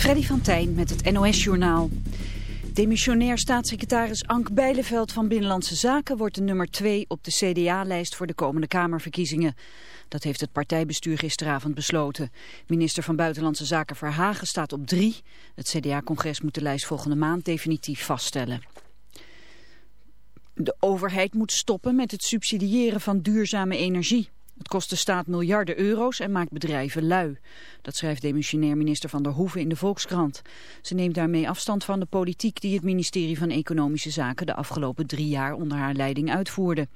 Freddy van Tijn met het NOS-journaal. Demissionair staatssecretaris Ank Bijleveld van Binnenlandse Zaken wordt de nummer 2 op de CDA-lijst voor de komende Kamerverkiezingen. Dat heeft het partijbestuur gisteravond besloten. Minister van Buitenlandse Zaken Verhagen staat op 3. Het CDA-congres moet de lijst volgende maand definitief vaststellen. De overheid moet stoppen met het subsidiëren van duurzame energie. Het kost de staat miljarden euro's en maakt bedrijven lui. Dat schrijft demissionair minister Van der Hoeven in de Volkskrant. Ze neemt daarmee afstand van de politiek die het ministerie van Economische Zaken de afgelopen drie jaar onder haar leiding uitvoerde.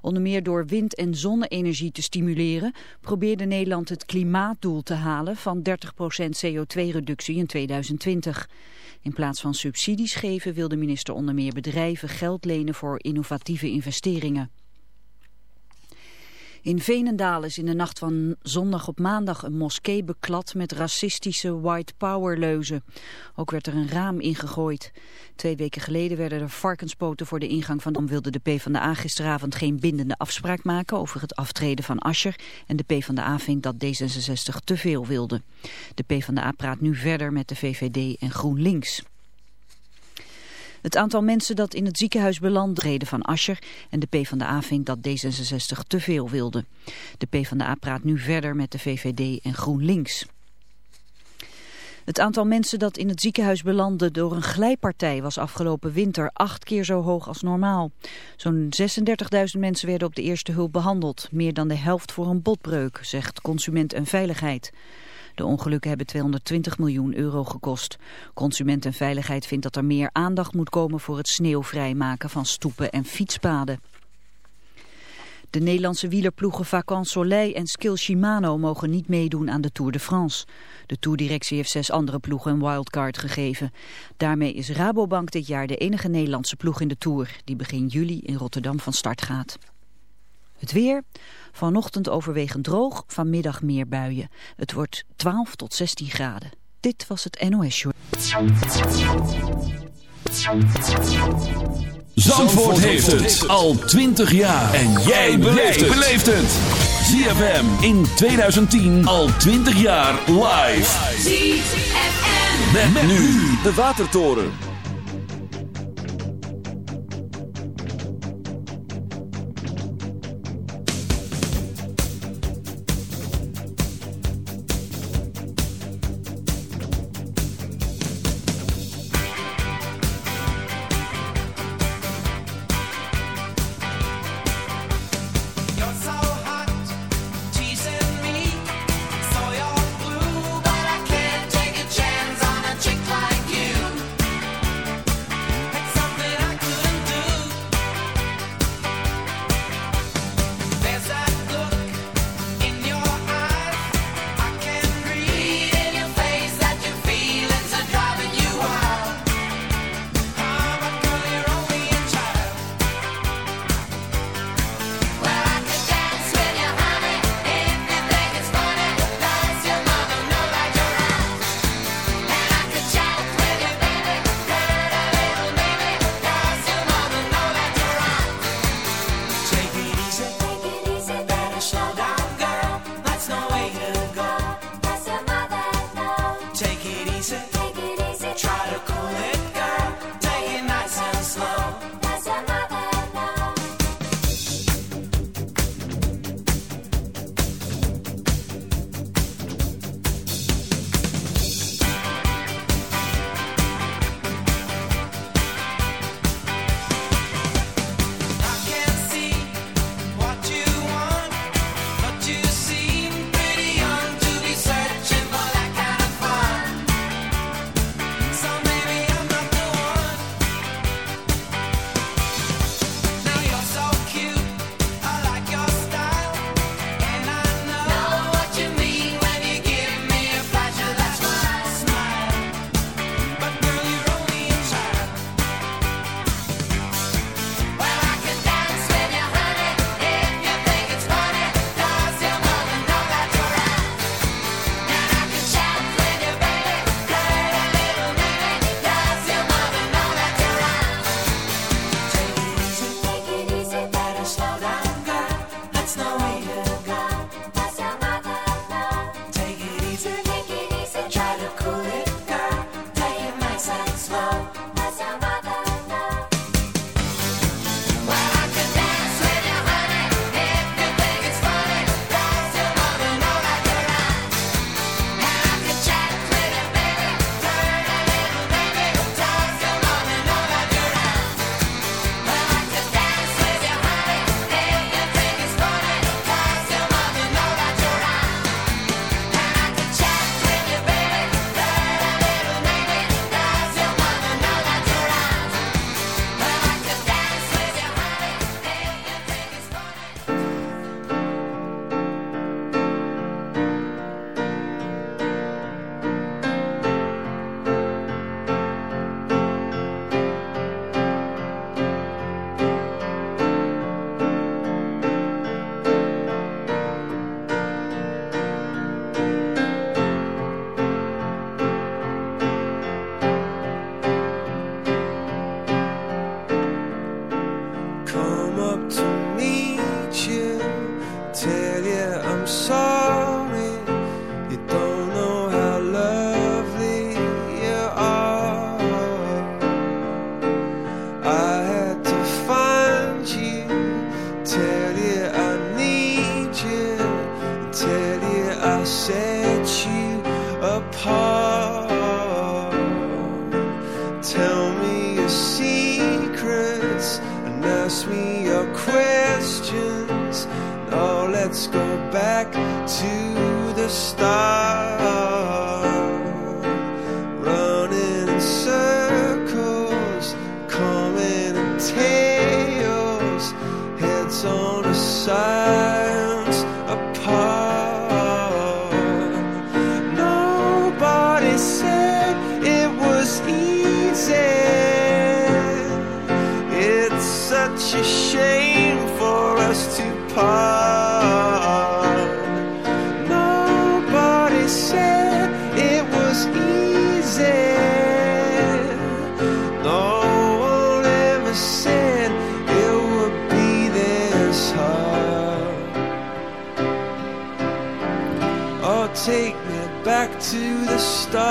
Onder meer door wind- en zonne-energie te stimuleren probeerde Nederland het klimaatdoel te halen van 30% CO2-reductie in 2020. In plaats van subsidies geven wil de minister onder meer bedrijven geld lenen voor innovatieve investeringen. In Veenendaal is in de nacht van zondag op maandag een moskee beklad met racistische white power leuzen. Ook werd er een raam ingegooid. Twee weken geleden werden er varkenspoten voor de ingang van... Dan wilde de PvdA gisteravond geen bindende afspraak maken over het aftreden van Ascher. En de PvdA vindt dat D66 te veel wilde. De PvdA praat nu verder met de VVD en GroenLinks. Het aantal mensen dat in het ziekenhuis belandde reden van Ascher en de PvdA vindt dat D66 te veel wilde. De PvdA praat nu verder met de VVD en GroenLinks. Het aantal mensen dat in het ziekenhuis belandde door een glijpartij was afgelopen winter acht keer zo hoog als normaal. Zo'n 36.000 mensen werden op de eerste hulp behandeld, meer dan de helft voor een botbreuk, zegt Consument en Veiligheid. De ongelukken hebben 220 miljoen euro gekost. Consument en Veiligheid vindt dat er meer aandacht moet komen voor het sneeuwvrijmaken van stoepen en fietspaden. De Nederlandse wielerploegen Vacan Soleil en Skill Shimano mogen niet meedoen aan de Tour de France. De toerdirectie heeft zes andere ploegen een wildcard gegeven. Daarmee is Rabobank dit jaar de enige Nederlandse ploeg in de Tour, die begin juli in Rotterdam van start gaat. Het weer, vanochtend overwegend droog, vanmiddag meer buien. Het wordt 12 tot 16 graden. Dit was het NOS Show. Zandvoort heeft het al 20 jaar. En jij beleeft het. ZFM in 2010 al 20 jaar live. ZFM. Met, nu de Watertoren. che risetto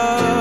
love.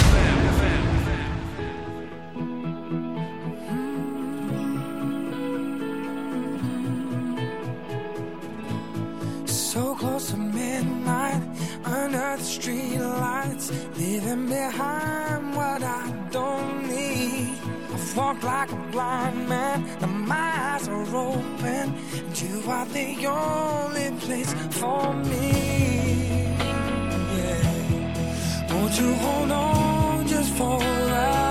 nights, leaving behind what I don't need. I've walked like a blind man, and my eyes are open, and you are the only place for me. Yeah. Won't you hold on just for a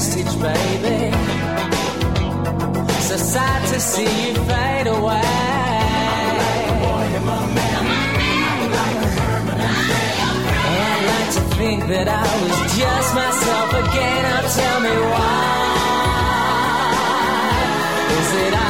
Message, baby. So sad to see you fade away. I'd like to think that I was just myself again. Now tell me why. Is it I'm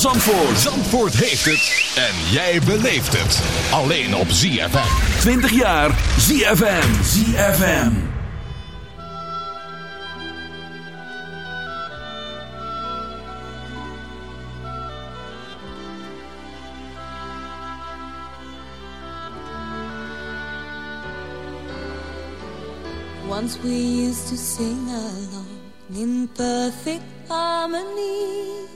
Van Zandvoort. Zandvoort heeft het en jij beleeft het. Alleen op ZFM. 20 jaar ZFM. ZFM. Once we used to sing along in perfect harmony